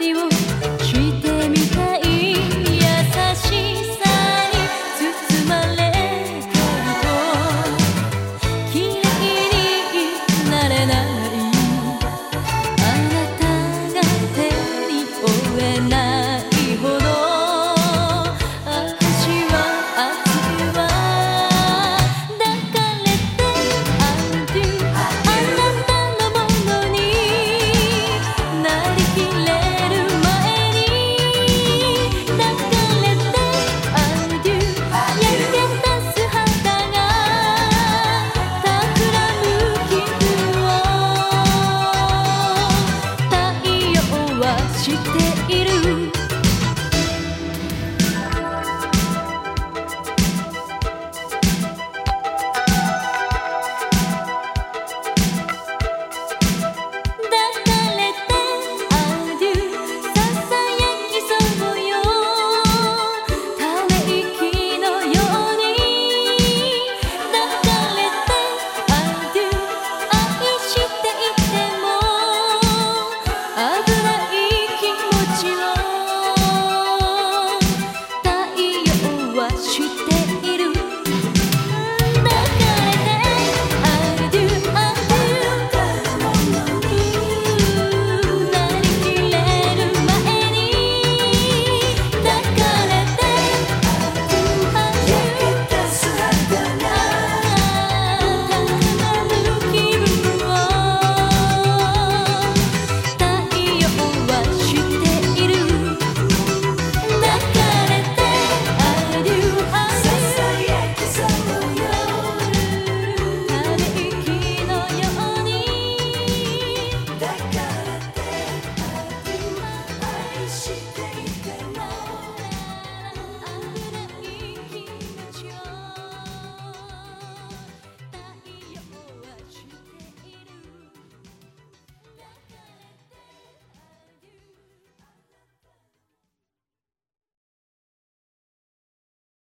அறிவோம்